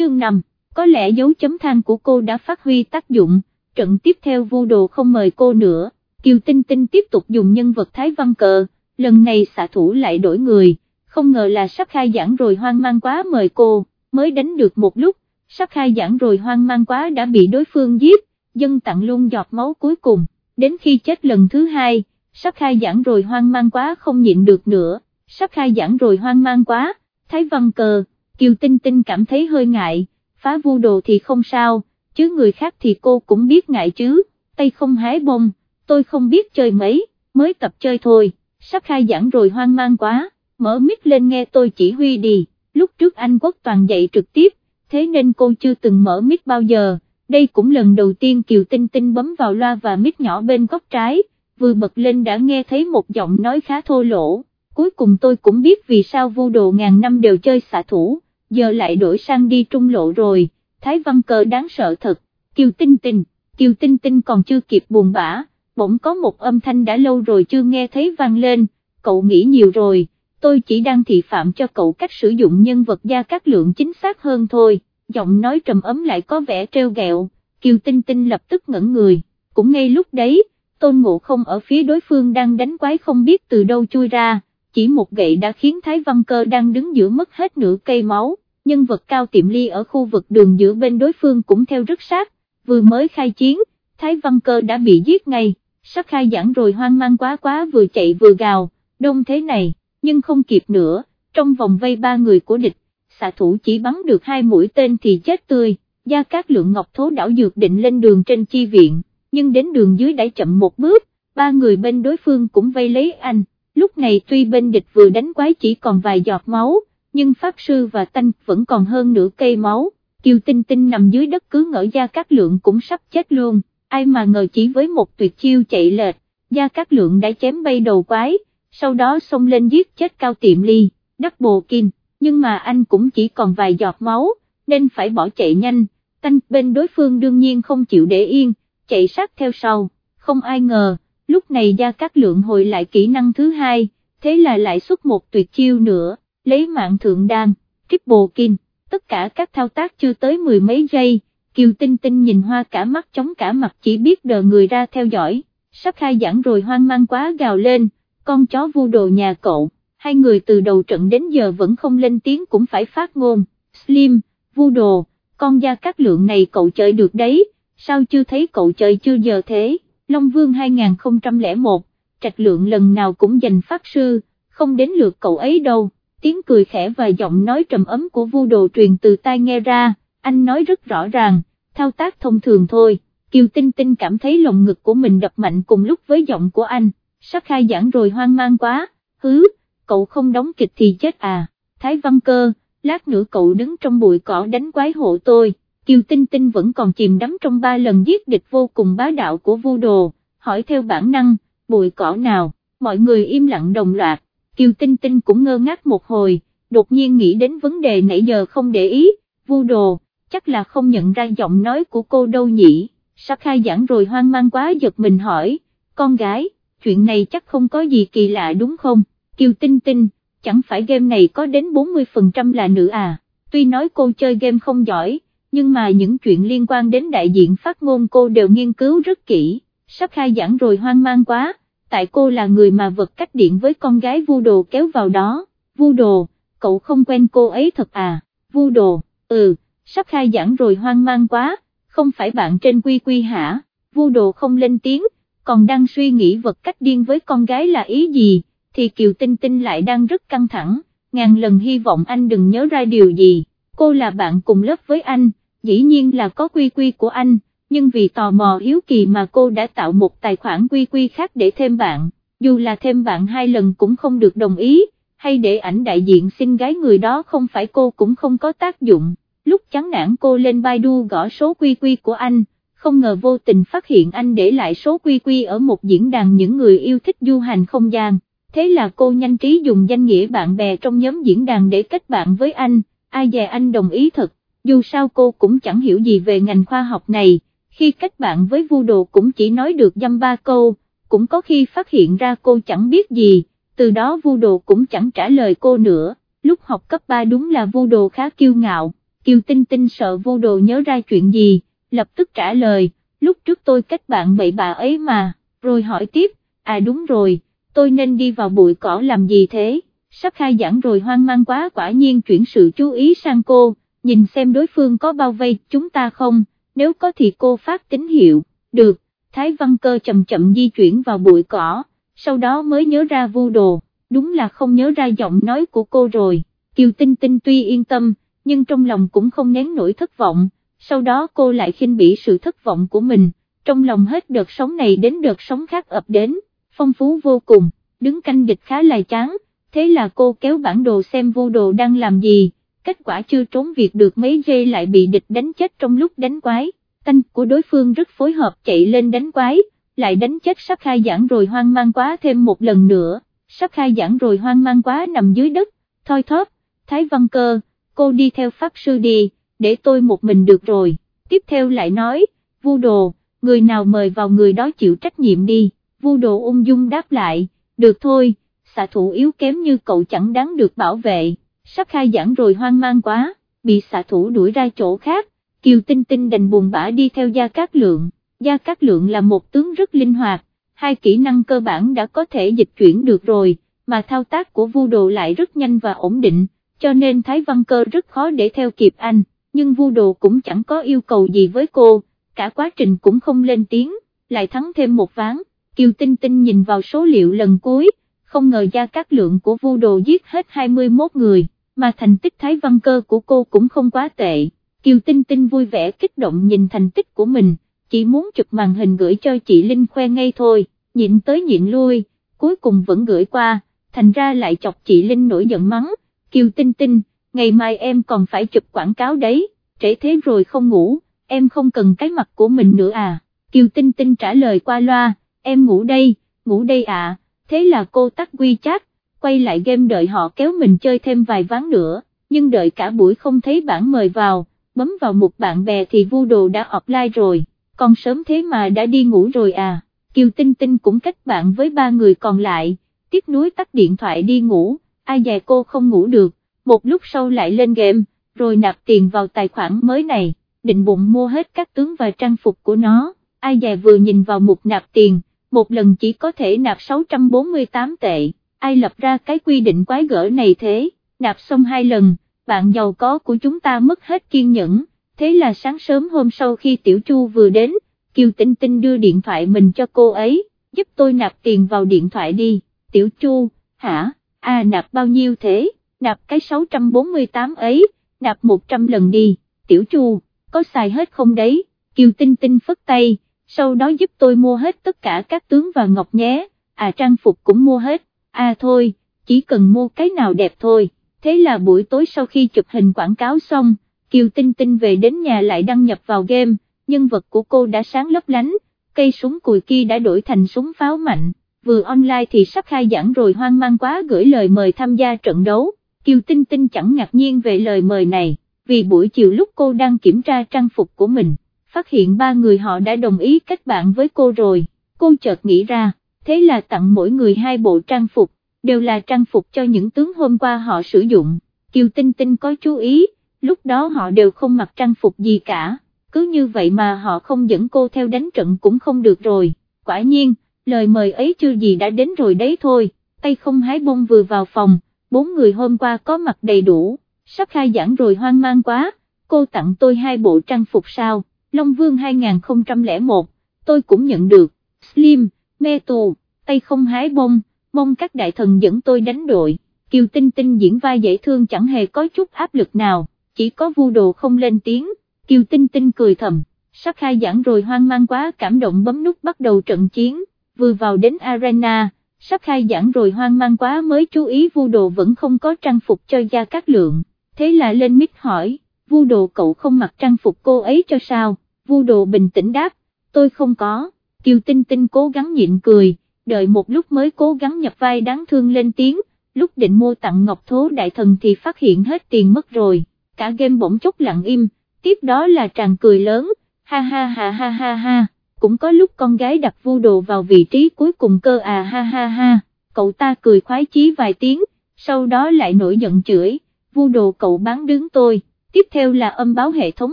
chương 5, có lẽ dấu chấm than của cô đã phát huy tác dụng, trận tiếp theo vu đồ không mời cô nữa, Kiều Tinh Tinh tiếp tục dùng nhân vật Thái Văn Cờ, lần này xạ thủ lại đổi người, không ngờ là sắp khai giảng rồi hoang mang quá mời cô, mới đánh được một lúc, sắp khai giảng rồi hoang mang quá đã bị đối phương giết, dân tặng luôn giọt máu cuối cùng, đến khi chết lần thứ hai, sắp khai giảng rồi hoang mang quá không nhịn được nữa, sắp khai giảng rồi hoang mang quá, Thái Văn Cờ, Kiều Tinh Tinh cảm thấy hơi ngại, phá vu đồ thì không sao, chứ người khác thì cô cũng biết ngại chứ, tay không hái bông, tôi không biết chơi mấy, mới tập chơi thôi, sắp khai giảng rồi hoang mang quá, mở mic lên nghe tôi chỉ huy đi, lúc trước anh Quốc Toàn dạy trực tiếp, thế nên cô chưa từng mở mic bao giờ, đây cũng lần đầu tiên Kiều Tinh Tinh bấm vào loa và mic nhỏ bên góc trái, vừa bật lên đã nghe thấy một giọng nói khá thô lỗ, cuối cùng tôi cũng biết vì sao vô đồ ngàn năm đều chơi xạ thủ, giờ lại đổi sang đi trung lộ rồi, Thái Văn Cờ đáng sợ thật, Kiều Tinh Tinh, Kiều Tinh Tinh còn chưa kịp buồn bã, bỗng có một âm thanh đã lâu rồi chưa nghe thấy vang lên, cậu nghĩ nhiều rồi, tôi chỉ đang thị phạm cho cậu cách sử dụng nhân vật gia các lượng chính xác hơn thôi, giọng nói trầm ấm lại có vẻ treo gẹo, Kiều Tinh Tinh lập tức ngẩn người, cũng ngay lúc đấy, tôn ngộ không ở phía đối phương đang đánh quái không biết từ đâu chui ra, chỉ một gậy đã khiến Thái Văn Cơ đang đứng giữa mất hết nửa cây máu, nhân vật cao tiệm ly ở khu vực đường giữa bên đối phương cũng theo rất sát, vừa mới khai chiến, Thái Văn Cơ đã bị giết ngay, sắp khai giảng rồi hoang mang quá quá vừa chạy vừa gào, đông thế này, nhưng không kịp nữa, trong vòng vây ba người của địch, xạ thủ chỉ bắn được hai mũi tên thì chết tươi, Gia Cát Lượng Ngọc Thố đảo dược định lên đường trên chi viện, nhưng đến đường dưới đã chậm một bước, ba người bên đối phương cũng vây lấy anh, lúc này tuy bên địch vừa đánh quái chỉ còn vài giọt máu, nhưng Pháp Sư và Tanh vẫn còn hơn nửa cây máu, Kiều Tinh Tinh nằm dưới đất cứ ngỡ Gia Cát Lượng cũng sắp chết luôn, ai mà ngờ chỉ với một tuyệt chiêu chạy lệch, Gia Cát Lượng đã chém bay đầu quái, sau đó xông lên giết chết Cao Tiệm Ly, đắc bồ kinh, nhưng mà anh cũng chỉ còn vài giọt máu, nên phải bỏ chạy nhanh, Tanh bên đối phương đương nhiên không chịu để yên, chạy sát theo sau, không ai ngờ, lúc này Gia Cát Lượng hồi lại kỹ năng thứ hai, thế là lại xuất một tuyệt chiêu nữa, lấy mạng thượng đan, triple kin, tất cả các thao tác chưa tới mười mấy giây, Kiều Tinh Tinh nhìn hoa cả mắt chống cả mặt chỉ biết đờ người ra theo dõi, sắp khai giảng rồi hoang mang quá gào lên, con chó vu đồ nhà cậu, hai người từ đầu trận đến giờ vẫn không lên tiếng cũng phải phát ngôn, Slim, vu đồ, con gia các lượng này cậu chơi được đấy, sao chưa thấy cậu chơi chưa giờ thế, Long Vương 2001, trạch lượng lần nào cũng giành pháp sư, không đến lượt cậu ấy đâu, tiếng cười khẽ và giọng nói trầm ấm của vu đồ truyền từ tai nghe ra, anh nói rất rõ ràng, thao tác thông thường thôi, Kiều Tinh Tinh cảm thấy lồng ngực của mình đập mạnh cùng lúc với giọng của anh, sắp khai giảng rồi hoang mang quá, hứ, cậu không đóng kịch thì chết à, Thái Văn Cơ, lát nữa cậu đứng trong bụi cỏ đánh quái hộ tôi, Kiều Tinh Tinh vẫn còn chìm đắm trong ba lần giết địch vô cùng bá đạo của vu đồ, hỏi theo bản năng, bụi cỏ nào, mọi người im lặng đồng loạt, Kiều Tinh Tinh cũng ngơ ngác một hồi, đột nhiên nghĩ đến vấn đề nãy giờ không để ý, vu đồ, chắc là không nhận ra giọng nói của cô đâu nhỉ, sắp khai giảng rồi hoang mang quá giật mình hỏi, con gái, chuyện này chắc không có gì kỳ lạ đúng không, Kiều Tinh Tinh, chẳng phải game này có đến 40% là nữ à, tuy nói cô chơi game không giỏi, nhưng mà những chuyện liên quan đến đại diện phát ngôn cô đều nghiên cứu rất kỹ, sắp khai giảng rồi hoang mang quá, tại cô là người mà vật cách điện với con gái vu đồ kéo vào đó, vu đồ, cậu không quen cô ấy thật à, vu đồ, ừ, sắp khai giảng rồi hoang mang quá, không phải bạn trên quy quy hả, vu đồ không lên tiếng, còn đang suy nghĩ vật cách điên với con gái là ý gì, thì Kiều Tinh Tinh lại đang rất căng thẳng, ngàn lần hy vọng anh đừng nhớ ra điều gì, cô là bạn cùng lớp với anh, dĩ nhiên là có quy quy của anh, nhưng vì tò mò hiếu kỳ mà cô đã tạo một tài khoản quy quy khác để thêm bạn, dù là thêm bạn hai lần cũng không được đồng ý, hay để ảnh đại diện xin gái người đó không phải cô cũng không có tác dụng, lúc chán nản cô lên Baidu gõ số quy quy của anh, không ngờ vô tình phát hiện anh để lại số quy quy ở một diễn đàn những người yêu thích du hành không gian, thế là cô nhanh trí dùng danh nghĩa bạn bè trong nhóm diễn đàn để kết bạn với anh, ai dè anh đồng ý thật, dù sao cô cũng chẳng hiểu gì về ngành khoa học này, khi kết bạn với vu đồ cũng chỉ nói được dăm ba câu, cũng có khi phát hiện ra cô chẳng biết gì, từ đó vu đồ cũng chẳng trả lời cô nữa, lúc học cấp 3 đúng là vu đồ khá kiêu ngạo Kiều Tinh Tinh sợ Vu đồ nhớ ra chuyện gì, lập tức trả lời, lúc trước tôi kết bạn bậy bà ấy mà, rồi hỏi tiếp, à đúng rồi, tôi nên đi vào bụi cỏ làm gì thế, sắp khai giảng rồi hoang mang quá quả nhiên chuyển sự chú ý sang cô, nhìn xem đối phương có bao vây chúng ta không, nếu có thì cô phát tín hiệu, được, Thái Văn Cơ chậm chậm di chuyển vào bụi cỏ, sau đó mới nhớ ra vu đồ, đúng là không nhớ ra giọng nói của cô rồi, Kiều Tinh Tinh tuy yên tâm, nhưng trong lòng cũng không nén nổi thất vọng, sau đó cô lại khinh bỉ sự thất vọng của mình, trong lòng hết đợt sống này đến đợt sống khác ập đến, phong phú vô cùng, đứng canh địch khá là chán, thế là cô kéo bản đồ xem vô đồ đang làm gì, kết quả chưa trốn việc được mấy giây lại bị địch đánh chết trong lúc đánh quái, tanh của đối phương rất phối hợp chạy lên đánh quái, lại đánh chết sắp khai giảng rồi hoang mang quá thêm một lần nữa, sắp khai giảng rồi hoang mang quá nằm dưới đất, thoi thóp, thái văn cơ, cô đi theo pháp sư đi, để tôi một mình được rồi, tiếp theo lại nói, vu đồ, người nào mời vào người đó chịu trách nhiệm đi, vu đồ ung dung đáp lại, được thôi, xạ thủ yếu kém như cậu chẳng đáng được bảo vệ, sắp khai giảng rồi hoang mang quá, bị xạ thủ đuổi ra chỗ khác, Kiều Tinh Tinh đành buồn bã đi theo Gia Cát Lượng, Gia Cát Lượng là một tướng rất linh hoạt, hai kỹ năng cơ bản đã có thể dịch chuyển được rồi, mà thao tác của vu đồ lại rất nhanh và ổn định, cho nên Thái Văn Cơ rất khó để theo kịp anh, nhưng vu đồ cũng chẳng có yêu cầu gì với cô, cả quá trình cũng không lên tiếng, lại thắng thêm một ván, Kiều Tinh Tinh nhìn vào số liệu lần cuối, không ngờ gia cát lượng của vu đồ giết hết 21 người, mà thành tích Thái Văn Cơ của cô cũng không quá tệ, Kiều Tinh Tinh vui vẻ kích động nhìn thành tích của mình, chỉ muốn chụp màn hình gửi cho chị Linh khoe ngay thôi, nhịn tới nhịn lui, cuối cùng vẫn gửi qua, thành ra lại chọc chị Linh nổi giận mắng, Kiều Tinh Tinh, ngày mai em còn phải chụp quảng cáo đấy, trễ thế rồi không ngủ, em không cần cái mặt của mình nữa à, Kiều Tinh Tinh trả lời qua loa, em ngủ đây, ngủ đây à, thế là cô tắt quy chat, quay lại game đợi họ kéo mình chơi thêm vài ván nữa, nhưng đợi cả buổi không thấy bản mời vào, bấm vào một bạn bè thì vu đồ đã offline rồi, còn sớm thế mà đã đi ngủ rồi à, Kiều Tinh Tinh cũng kết bạn với ba người còn lại, tiếp nối tắt điện thoại đi ngủ ai dè cô không ngủ được, một lúc sau lại lên game, rồi nạp tiền vào tài khoản mới này, định bụng mua hết các tướng và trang phục của nó, ai dè vừa nhìn vào mục nạp tiền, một lần chỉ có thể nạp 648 tệ, ai lập ra cái quy định quái gở này thế, nạp xong hai lần, bạn giàu có của chúng ta mất hết kiên nhẫn, thế là sáng sớm hôm sau khi Tiểu Chu vừa đến, Kiều Tinh Tinh đưa điện thoại mình cho cô ấy, giúp tôi nạp tiền vào điện thoại đi, Tiểu Chu, hả? à nạp bao nhiêu thế, nạp cái 648 ấy, nạp 100 lần đi, tiểu chu, có xài hết không đấy, kiều tinh tinh phất tay, sau đó giúp tôi mua hết tất cả các tướng và ngọc nhé, à trang phục cũng mua hết, à thôi, chỉ cần mua cái nào đẹp thôi, thế là buổi tối sau khi chụp hình quảng cáo xong, kiều tinh tinh về đến nhà lại đăng nhập vào game, nhân vật của cô đã sáng lấp lánh, cây súng cùi kia đã đổi thành súng pháo mạnh. Vừa online thì sắp khai giảng rồi hoang mang quá gửi lời mời tham gia trận đấu, Kiều Tinh Tinh chẳng ngạc nhiên về lời mời này, vì buổi chiều lúc cô đang kiểm tra trang phục của mình, phát hiện ba người họ đã đồng ý kết bạn với cô rồi, cô chợt nghĩ ra, thế là tặng mỗi người hai bộ trang phục, đều là trang phục cho những tướng hôm qua họ sử dụng, Kiều Tinh Tinh có chú ý, lúc đó họ đều không mặc trang phục gì cả, cứ như vậy mà họ không dẫn cô theo đánh trận cũng không được rồi, quả nhiên, lời mời ấy chưa gì đã đến rồi đấy thôi, tay không hái bông vừa vào phòng, bốn người hôm qua có mặt đầy đủ, sắp khai giảng rồi hoang mang quá, cô tặng tôi hai bộ trang phục sao, Long Vương 2001, tôi cũng nhận được, Slim, Metal. tù, tay không hái bông, mong các đại thần dẫn tôi đánh đội, Kiều Tinh Tinh diễn vai dễ thương chẳng hề có chút áp lực nào, chỉ có vu đồ không lên tiếng, Kiều Tinh Tinh cười thầm, sắp khai giảng rồi hoang mang quá cảm động bấm nút bắt đầu trận chiến. Vừa vào đến arena, sắp khai giảng rồi hoang mang quá mới chú ý vu đồ vẫn không có trang phục cho Gia Cát Lượng, thế là lên mic hỏi, vu đồ cậu không mặc trang phục cô ấy cho sao, vu đồ bình tĩnh đáp, tôi không có, Kiều Tinh Tinh cố gắng nhịn cười, đợi một lúc mới cố gắng nhập vai đáng thương lên tiếng, lúc định mua tặng Ngọc Thố Đại Thần thì phát hiện hết tiền mất rồi, cả game bỗng chốc lặng im, tiếp đó là tràn cười lớn, ha ha ha ha ha ha cũng có lúc con gái đặt vu đồ vào vị trí cuối cùng cơ à ha ha ha, cậu ta cười khoái chí vài tiếng, sau đó lại nổi giận chửi, vu đồ cậu bán đứng tôi, tiếp theo là âm báo hệ thống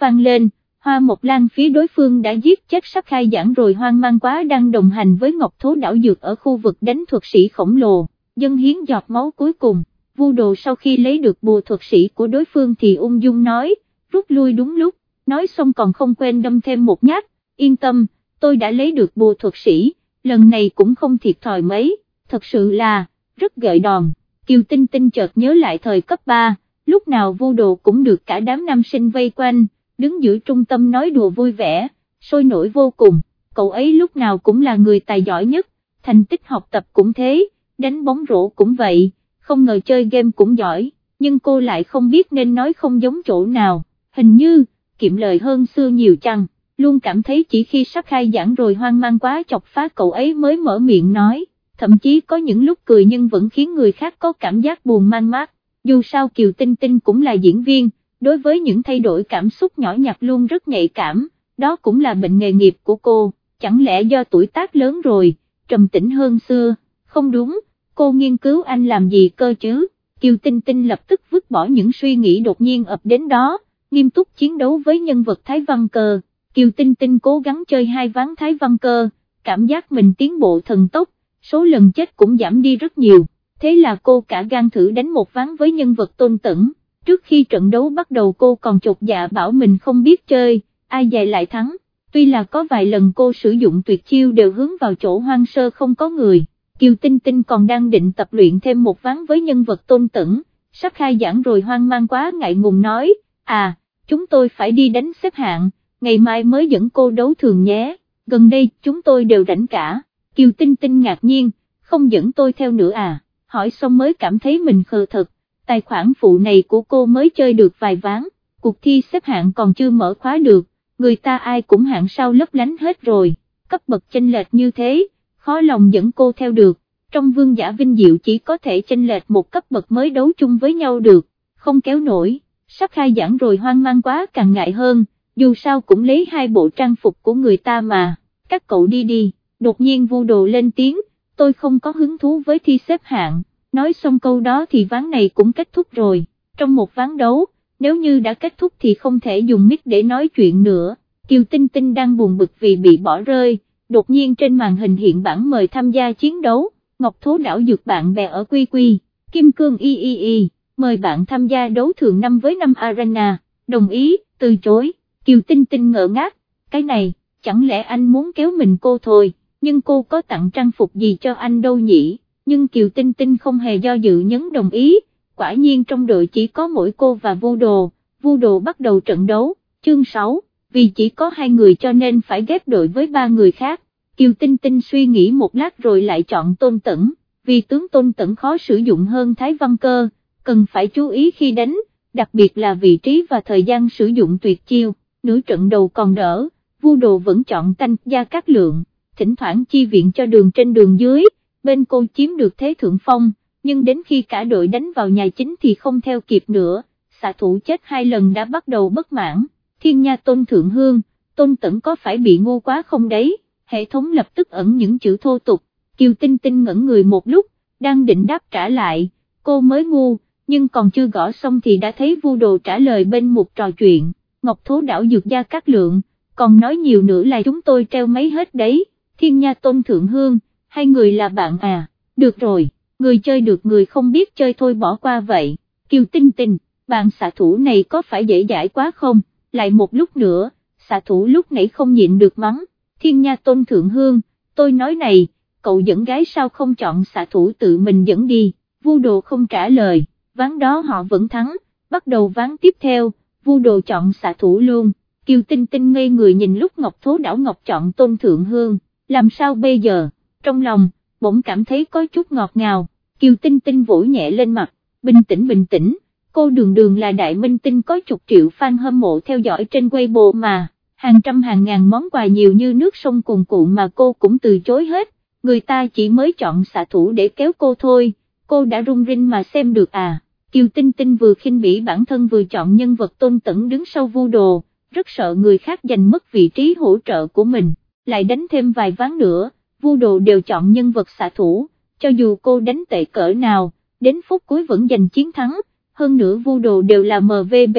vang lên, Hoa một Lan phía đối phương đã giết chết sắp khai giảng rồi hoang mang quá đang đồng hành với Ngọc Thố đảo dược ở khu vực đánh thuật sĩ khổng lồ, dân hiến giọt máu cuối cùng, vu đồ sau khi lấy được bùa thuật sĩ của đối phương thì ung dung nói, rút lui đúng lúc, nói xong còn không quên đâm thêm một nhát, yên tâm, tôi đã lấy được bùa thuật sĩ, lần này cũng không thiệt thòi mấy, thật sự là, rất gợi đòn, Kiều Tinh Tinh chợt nhớ lại thời cấp 3, lúc nào vu đồ cũng được cả đám nam sinh vây quanh, đứng giữa trung tâm nói đùa vui vẻ, sôi nổi vô cùng, cậu ấy lúc nào cũng là người tài giỏi nhất, thành tích học tập cũng thế, đánh bóng rổ cũng vậy, không ngờ chơi game cũng giỏi, nhưng cô lại không biết nên nói không giống chỗ nào, hình như, kiệm lời hơn xưa nhiều chăng, luôn cảm thấy chỉ khi sắp khai giảng rồi hoang mang quá chọc phá cậu ấy mới mở miệng nói, thậm chí có những lúc cười nhưng vẫn khiến người khác có cảm giác buồn man mát, dù sao Kiều Tinh Tinh cũng là diễn viên, đối với những thay đổi cảm xúc nhỏ nhặt luôn rất nhạy cảm, đó cũng là bệnh nghề nghiệp của cô, chẳng lẽ do tuổi tác lớn rồi, trầm tĩnh hơn xưa, không đúng, cô nghiên cứu anh làm gì cơ chứ, Kiều Tinh Tinh lập tức vứt bỏ những suy nghĩ đột nhiên ập đến đó, nghiêm túc chiến đấu với nhân vật Thái Văn Cơ, Kiều Tinh Tinh cố gắng chơi hai ván Thái Văn Cơ, cảm giác mình tiến bộ thần tốc, số lần chết cũng giảm đi rất nhiều, thế là cô cả gan thử đánh một ván với nhân vật tôn tẩn trước khi trận đấu bắt đầu cô còn chột dạ bảo mình không biết chơi, ai dạy lại thắng, tuy là có vài lần cô sử dụng tuyệt chiêu đều hướng vào chỗ hoang sơ không có người, Kiều Tinh Tinh còn đang định tập luyện thêm một ván với nhân vật tôn tửng, sắp khai giảng rồi hoang mang quá ngại ngùng nói, à, chúng tôi phải đi đánh xếp hạng, ngày mai mới dẫn cô đấu thường nhé, gần đây chúng tôi đều rảnh cả, Kiều Tinh Tinh ngạc nhiên, không dẫn tôi theo nữa à, hỏi xong mới cảm thấy mình khờ thật tài khoản phụ này của cô mới chơi được vài ván, cuộc thi xếp hạng còn chưa mở khóa được, người ta ai cũng hạng sau lấp lánh hết rồi, cấp bậc chênh lệch như thế, khó lòng dẫn cô theo được, trong vương giả vinh diệu chỉ có thể chênh lệch một cấp bậc mới đấu chung với nhau được, không kéo nổi, sắp khai giảng rồi hoang mang quá càng ngại hơn, dù sao cũng lấy hai bộ trang phục của người ta mà, các cậu đi đi, đột nhiên vu đồ lên tiếng, tôi không có hứng thú với thi xếp hạng nói xong câu đó thì ván này cũng kết thúc rồi, trong một ván đấu, nếu như đã kết thúc thì không thể dùng mic để nói chuyện nữa, Kiều Tinh Tinh đang buồn bực vì bị bỏ rơi, đột nhiên trên màn hình hiện bản mời tham gia chiến đấu, Ngọc Thố đảo dược bạn bè ở Quy Quy, Kim Cương Y Y Y, mời bạn tham gia đấu thường năm với năm Arena, đồng ý, từ chối, Kiều Tinh Tinh ngỡ ngác, cái này, chẳng lẽ anh muốn kéo mình cô thôi, nhưng cô có tặng trang phục gì cho anh đâu nhỉ? Nhưng Kiều Tinh Tinh không hề do dự nhấn đồng ý, quả nhiên trong đội chỉ có mỗi cô và vô đồ, vô đồ bắt đầu trận đấu, chương 6, vì chỉ có hai người cho nên phải ghép đội với ba người khác, Kiều Tinh Tinh suy nghĩ một lát rồi lại chọn Tôn Tẩn, vì tướng Tôn Tẩn khó sử dụng hơn Thái Văn Cơ, cần phải chú ý khi đánh, đặc biệt là vị trí và thời gian sử dụng tuyệt chiêu, nửa trận đầu còn đỡ, vu đồ vẫn chọn tanh gia cát lượng, thỉnh thoảng chi viện cho đường trên đường dưới, bên cô chiếm được thế thượng phong, nhưng đến khi cả đội đánh vào nhà chính thì không theo kịp nữa, xạ thủ chết hai lần đã bắt đầu bất mãn, thiên nha tôn thượng hương, tôn tẩn có phải bị ngu quá không đấy, hệ thống lập tức ẩn những chữ thô tục, kiều tinh tinh ngẩn người một lúc, đang định đáp trả lại, cô mới ngu, nhưng còn chưa gõ xong thì đã thấy vu đồ trả lời bên một trò chuyện, ngọc thố đảo dược gia các lượng, còn nói nhiều nữa là chúng tôi treo mấy hết đấy, thiên nha tôn thượng hương, hai người là bạn à, được rồi, người chơi được người không biết chơi thôi bỏ qua vậy, kiều tinh tinh, bạn xạ thủ này có phải dễ dãi quá không, lại một lúc nữa, xạ thủ lúc nãy không nhịn được mắng, thiên nha tôn thượng hương, tôi nói này, cậu dẫn gái sao không chọn xạ thủ tự mình dẫn đi, vu đồ không trả lời, ván đó họ vẫn thắng, bắt đầu ván tiếp theo, vu đồ chọn xạ thủ luôn, kiều tinh tinh ngây người nhìn lúc ngọc thố đảo ngọc chọn tôn thượng hương, làm sao bây giờ? Trong lòng, bỗng cảm thấy có chút ngọt ngào, kiều tinh tinh vỗ nhẹ lên mặt, bình tĩnh bình tĩnh, cô đường đường là đại minh tinh có chục triệu fan hâm mộ theo dõi trên Weibo mà, hàng trăm hàng ngàn món quà nhiều như nước sông cuồn cuộn mà cô cũng từ chối hết, người ta chỉ mới chọn xạ thủ để kéo cô thôi, cô đã rung rinh mà xem được à. Kiều Tinh Tinh vừa khinh bỉ bản thân vừa chọn nhân vật tôn tẩn đứng sau vu đồ, rất sợ người khác giành mất vị trí hỗ trợ của mình, lại đánh thêm vài ván nữa, vu đồ đều chọn nhân vật xạ thủ, cho dù cô đánh tệ cỡ nào, đến phút cuối vẫn giành chiến thắng, hơn nữa vu đồ đều là MVB,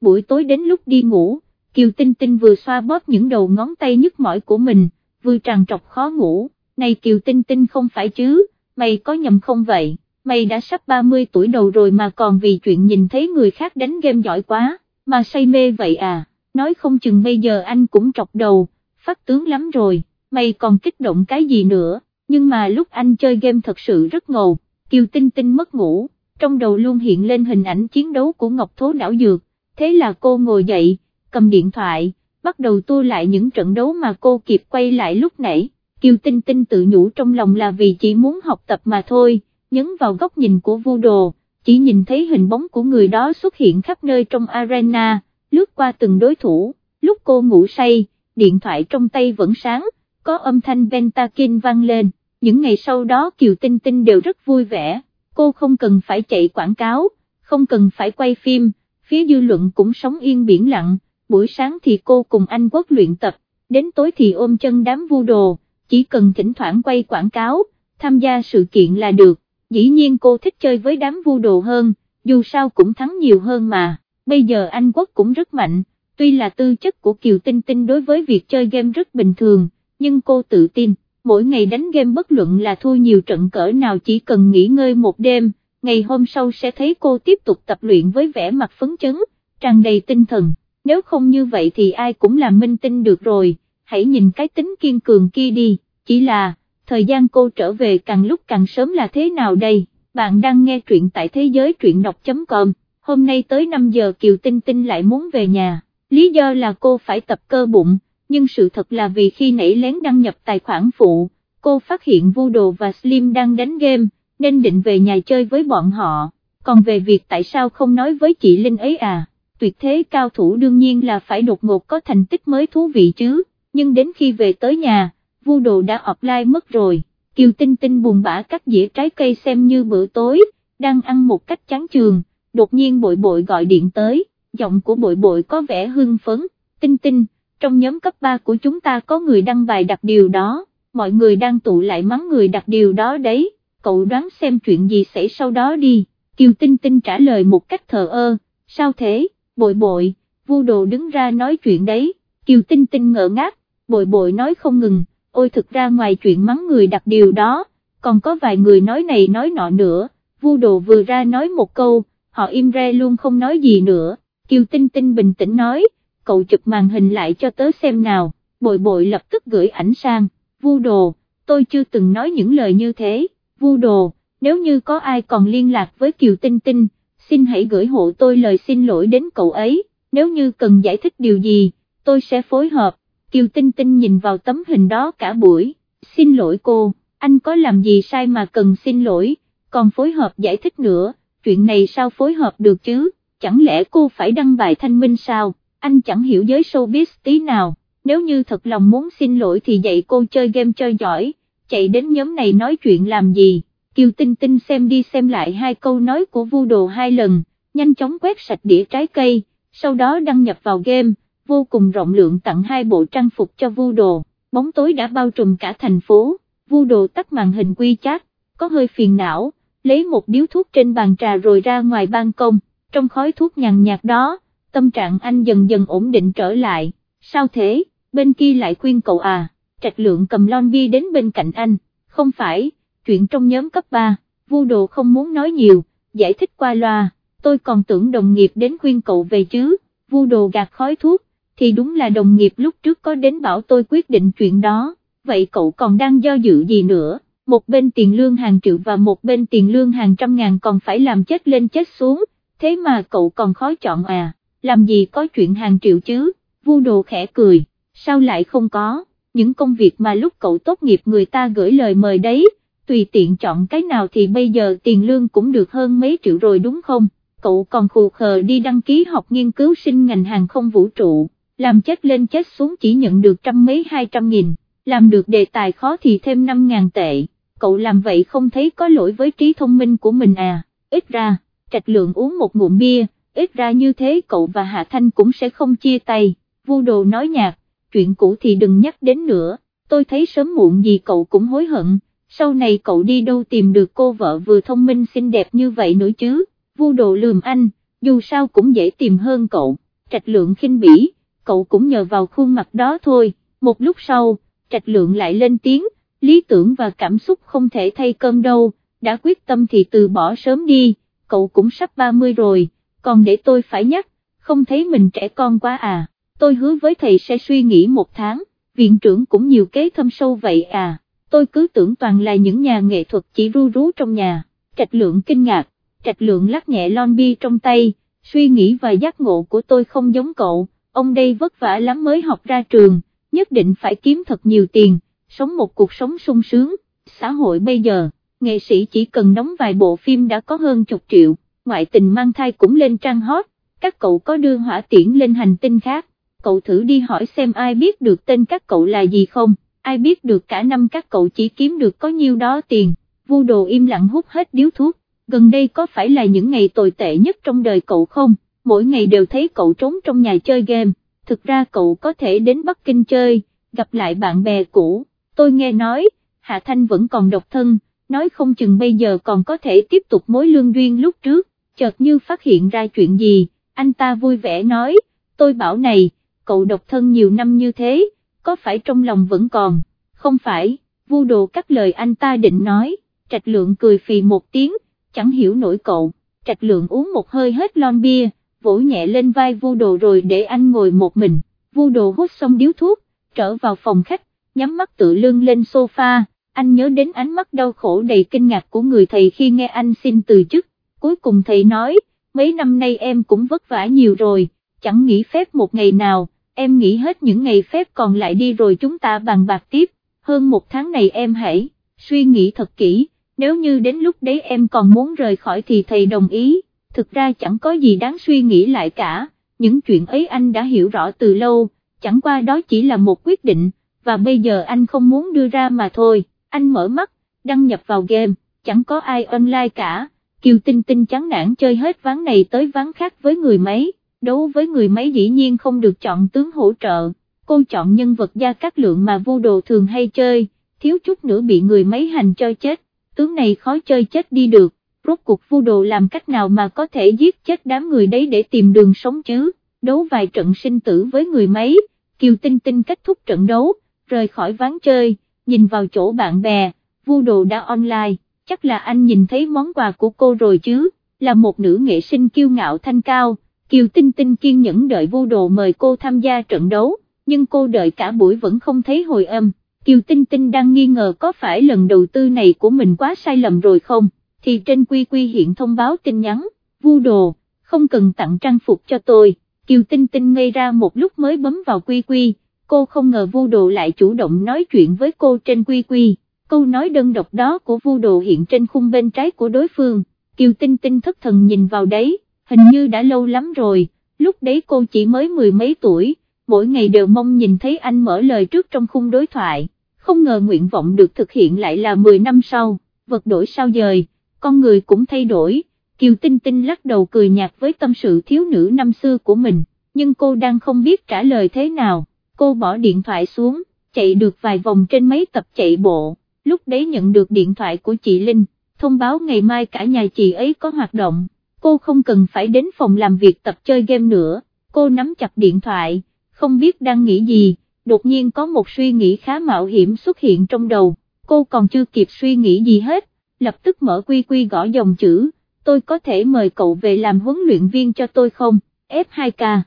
buổi tối đến lúc đi ngủ, Kiều Tinh Tinh vừa xoa bóp những đầu ngón tay nhức mỏi của mình, vừa tràn trọc khó ngủ, này Kiều Tinh Tinh không phải chứ, mày có nhầm không vậy, mày đã sắp 30 tuổi đầu rồi mà còn vì chuyện nhìn thấy người khác đánh game giỏi quá, mà say mê vậy à, nói không chừng bây giờ anh cũng trọc đầu, phát tướng lắm rồi, mày còn kích động cái gì nữa, nhưng mà lúc anh chơi game thật sự rất ngầu, Kiều Tinh Tinh mất ngủ, trong đầu luôn hiện lên hình ảnh chiến đấu của Ngọc Thố đảo dược, thế là cô ngồi dậy, cầm điện thoại, bắt đầu tua lại những trận đấu mà cô kịp quay lại lúc nãy, Kiều Tinh Tinh tự nhủ trong lòng là vì chỉ muốn học tập mà thôi, nhấn vào góc nhìn của vu đồ, chỉ nhìn thấy hình bóng của người đó xuất hiện khắp nơi trong arena, lướt qua từng đối thủ, lúc cô ngủ say, điện thoại trong tay vẫn sáng, có âm thanh Pentakin vang lên, những ngày sau đó Kiều Tinh Tinh đều rất vui vẻ, cô không cần phải chạy quảng cáo, không cần phải quay phim, phía dư luận cũng sống yên biển lặng, buổi sáng thì cô cùng anh quốc luyện tập, đến tối thì ôm chân đám vu đồ, chỉ cần thỉnh thoảng quay quảng cáo, tham gia sự kiện là được, dĩ nhiên cô thích chơi với đám vu đồ hơn, dù sao cũng thắng nhiều hơn mà, bây giờ anh quốc cũng rất mạnh, tuy là tư chất của Kiều Tinh Tinh đối với việc chơi game rất bình thường, nhưng cô tự tin, mỗi ngày đánh game bất luận là thua nhiều trận cỡ nào chỉ cần nghỉ ngơi một đêm, ngày hôm sau sẽ thấy cô tiếp tục tập luyện với vẻ mặt phấn chấn, tràn đầy tinh thần, nếu không như vậy thì ai cũng làm minh tinh được rồi, hãy nhìn cái tính kiên cường kia đi, chỉ là, thời gian cô trở về càng lúc càng sớm là thế nào đây, bạn đang nghe truyện tại thế giới truyện đọc.com, hôm nay tới 5 giờ Kiều Tinh Tinh lại muốn về nhà, lý do là cô phải tập cơ bụng, nhưng sự thật là vì khi nãy lén đăng nhập tài khoản phụ, cô phát hiện Vu Đồ và Slim đang đánh game, nên định về nhà chơi với bọn họ, còn về việc tại sao không nói với chị Linh ấy à, tuyệt thế cao thủ đương nhiên là phải đột ngột có thành tích mới thú vị chứ, nhưng đến khi về tới nhà, Vu Đồ đã offline mất rồi, Kiều Tinh Tinh buồn bã cắt dĩa trái cây xem như bữa tối, đang ăn một cách chán trường, đột nhiên bội bội gọi điện tới, giọng của bội bội có vẻ hưng phấn, Tinh Tinh, trong nhóm cấp 3 của chúng ta có người đăng bài đặt điều đó, mọi người đang tụ lại mắng người đặt điều đó đấy, cậu đoán xem chuyện gì xảy sau đó đi, Kiều Tinh Tinh trả lời một cách thờ ơ, sao thế, bội bội, vu đồ đứng ra nói chuyện đấy, Kiều Tinh Tinh ngỡ ngác, bội bội nói không ngừng, ôi thực ra ngoài chuyện mắng người đặt điều đó, còn có vài người nói này nói nọ nữa, vu đồ vừa ra nói một câu, họ im re luôn không nói gì nữa, Kiều Tinh Tinh bình tĩnh nói, cậu chụp màn hình lại cho tớ xem nào, bội bội lập tức gửi ảnh sang, vu đồ, tôi chưa từng nói những lời như thế, vu đồ, nếu như có ai còn liên lạc với Kiều Tinh Tinh, xin hãy gửi hộ tôi lời xin lỗi đến cậu ấy, nếu như cần giải thích điều gì, tôi sẽ phối hợp, Kiều Tinh Tinh nhìn vào tấm hình đó cả buổi, xin lỗi cô, anh có làm gì sai mà cần xin lỗi, còn phối hợp giải thích nữa, chuyện này sao phối hợp được chứ, chẳng lẽ cô phải đăng bài thanh minh sao? Anh chẳng hiểu giới showbiz tí nào, nếu như thật lòng muốn xin lỗi thì dạy cô chơi game chơi giỏi, chạy đến nhóm này nói chuyện làm gì, Kiều Tinh Tinh xem đi xem lại hai câu nói của vu đồ hai lần, nhanh chóng quét sạch đĩa trái cây, sau đó đăng nhập vào game, vô cùng rộng lượng tặng hai bộ trang phục cho vu đồ, bóng tối đã bao trùm cả thành phố, vu đồ tắt màn hình quy chat, có hơi phiền não, lấy một điếu thuốc trên bàn trà rồi ra ngoài ban công, trong khói thuốc nhàn nhạt đó, tâm trạng anh dần dần ổn định trở lại, sao thế, bên kia lại khuyên cậu à, trạch lượng cầm lon bia đến bên cạnh anh, không phải, chuyện trong nhóm cấp 3, vu đồ không muốn nói nhiều, giải thích qua loa, tôi còn tưởng đồng nghiệp đến khuyên cậu về chứ, vu đồ gạt khói thuốc, thì đúng là đồng nghiệp lúc trước có đến bảo tôi quyết định chuyện đó, vậy cậu còn đang do dự gì nữa, một bên tiền lương hàng triệu và một bên tiền lương hàng trăm ngàn còn phải làm chết lên chết xuống, thế mà cậu còn khó chọn à? Làm gì có chuyện hàng triệu chứ, vu đồ khẽ cười, sao lại không có, những công việc mà lúc cậu tốt nghiệp người ta gửi lời mời đấy, tùy tiện chọn cái nào thì bây giờ tiền lương cũng được hơn mấy triệu rồi đúng không, cậu còn khù khờ đi đăng ký học nghiên cứu sinh ngành hàng không vũ trụ, làm chết lên chết xuống chỉ nhận được trăm mấy hai trăm nghìn, làm được đề tài khó thì thêm năm ngàn tệ, cậu làm vậy không thấy có lỗi với trí thông minh của mình à, ít ra, trạch lượng uống một ngụm bia ít ra như thế cậu và Hạ Thanh cũng sẽ không chia tay, vu đồ nói nhạt, chuyện cũ thì đừng nhắc đến nữa, tôi thấy sớm muộn gì cậu cũng hối hận, sau này cậu đi đâu tìm được cô vợ vừa thông minh xinh đẹp như vậy nữa chứ, vu đồ lườm anh, dù sao cũng dễ tìm hơn cậu, trạch lượng khinh bỉ, cậu cũng nhờ vào khuôn mặt đó thôi, một lúc sau, trạch lượng lại lên tiếng, lý tưởng và cảm xúc không thể thay cơm đâu, đã quyết tâm thì từ bỏ sớm đi, cậu cũng sắp 30 rồi, còn để tôi phải nhắc, không thấy mình trẻ con quá à, tôi hứa với thầy sẽ suy nghĩ một tháng, viện trưởng cũng nhiều kế thâm sâu vậy à, tôi cứ tưởng toàn là những nhà nghệ thuật chỉ ru rú trong nhà, trạch lượng kinh ngạc, trạch lượng lắc nhẹ lon bi trong tay, suy nghĩ và giác ngộ của tôi không giống cậu, ông đây vất vả lắm mới học ra trường, nhất định phải kiếm thật nhiều tiền, sống một cuộc sống sung sướng, xã hội bây giờ, nghệ sĩ chỉ cần đóng vài bộ phim đã có hơn chục triệu, ngoại tình mang thai cũng lên trang hot, các cậu có đưa hỏa tiễn lên hành tinh khác, cậu thử đi hỏi xem ai biết được tên các cậu là gì không, ai biết được cả năm các cậu chỉ kiếm được có nhiêu đó tiền, vu đồ im lặng hút hết điếu thuốc, gần đây có phải là những ngày tồi tệ nhất trong đời cậu không, mỗi ngày đều thấy cậu trốn trong nhà chơi game, thực ra cậu có thể đến Bắc Kinh chơi, gặp lại bạn bè cũ, tôi nghe nói, Hạ Thanh vẫn còn độc thân, nói không chừng bây giờ còn có thể tiếp tục mối lương duyên lúc trước, chợt như phát hiện ra chuyện gì, anh ta vui vẻ nói, tôi bảo này, cậu độc thân nhiều năm như thế, có phải trong lòng vẫn còn, không phải, vu đồ cắt lời anh ta định nói, trạch lượng cười phì một tiếng, chẳng hiểu nổi cậu, trạch lượng uống một hơi hết lon bia, vỗ nhẹ lên vai vu đồ rồi để anh ngồi một mình, vu đồ hút xong điếu thuốc, trở vào phòng khách, nhắm mắt tự lưng lên sofa, anh nhớ đến ánh mắt đau khổ đầy kinh ngạc của người thầy khi nghe anh xin từ chức, cuối cùng thầy nói, mấy năm nay em cũng vất vả nhiều rồi, chẳng nghỉ phép một ngày nào, em nghỉ hết những ngày phép còn lại đi rồi chúng ta bàn bạc tiếp, hơn một tháng này em hãy, suy nghĩ thật kỹ, nếu như đến lúc đấy em còn muốn rời khỏi thì thầy đồng ý, thực ra chẳng có gì đáng suy nghĩ lại cả, những chuyện ấy anh đã hiểu rõ từ lâu, chẳng qua đó chỉ là một quyết định, và bây giờ anh không muốn đưa ra mà thôi, anh mở mắt, đăng nhập vào game, chẳng có ai online cả, Kiều Tinh Tinh chán nản chơi hết ván này tới ván khác với người máy, đấu với người máy dĩ nhiên không được chọn tướng hỗ trợ, cô chọn nhân vật gia cát lượng mà vô đồ thường hay chơi, thiếu chút nữa bị người máy hành cho chết, tướng này khó chơi chết đi được, rốt cuộc vô đồ làm cách nào mà có thể giết chết đám người đấy để tìm đường sống chứ, đấu vài trận sinh tử với người máy, Kiều Tinh Tinh kết thúc trận đấu, rời khỏi ván chơi, nhìn vào chỗ bạn bè, vu đồ đã online, chắc là anh nhìn thấy món quà của cô rồi chứ, là một nữ nghệ sinh kiêu ngạo thanh cao, Kiều Tinh Tinh kiên nhẫn đợi vu đồ mời cô tham gia trận đấu, nhưng cô đợi cả buổi vẫn không thấy hồi âm, Kiều Tinh Tinh đang nghi ngờ có phải lần đầu tư này của mình quá sai lầm rồi không, thì trên quy quy hiện thông báo tin nhắn, vu đồ, không cần tặng trang phục cho tôi, Kiều Tinh Tinh ngây ra một lúc mới bấm vào quy quy, cô không ngờ vu đồ lại chủ động nói chuyện với cô trên quy quy, câu nói đơn độc đó của vu đồ hiện trên khung bên trái của đối phương, Kiều Tinh Tinh thất thần nhìn vào đấy, hình như đã lâu lắm rồi, lúc đấy cô chỉ mới mười mấy tuổi, mỗi ngày đều mong nhìn thấy anh mở lời trước trong khung đối thoại, không ngờ nguyện vọng được thực hiện lại là 10 năm sau, vật đổi sao dời, con người cũng thay đổi, Kiều Tinh Tinh lắc đầu cười nhạt với tâm sự thiếu nữ năm xưa của mình, nhưng cô đang không biết trả lời thế nào cô bỏ điện thoại xuống, chạy được vài vòng trên mấy tập chạy bộ, lúc đấy nhận được điện thoại của chị Linh, thông báo ngày mai cả nhà chị ấy có hoạt động, cô không cần phải đến phòng làm việc tập chơi game nữa, cô nắm chặt điện thoại, không biết đang nghĩ gì, đột nhiên có một suy nghĩ khá mạo hiểm xuất hiện trong đầu, cô còn chưa kịp suy nghĩ gì hết, lập tức mở quy quy gõ dòng chữ, tôi có thể mời cậu về làm huấn luyện viên cho tôi không, F2K.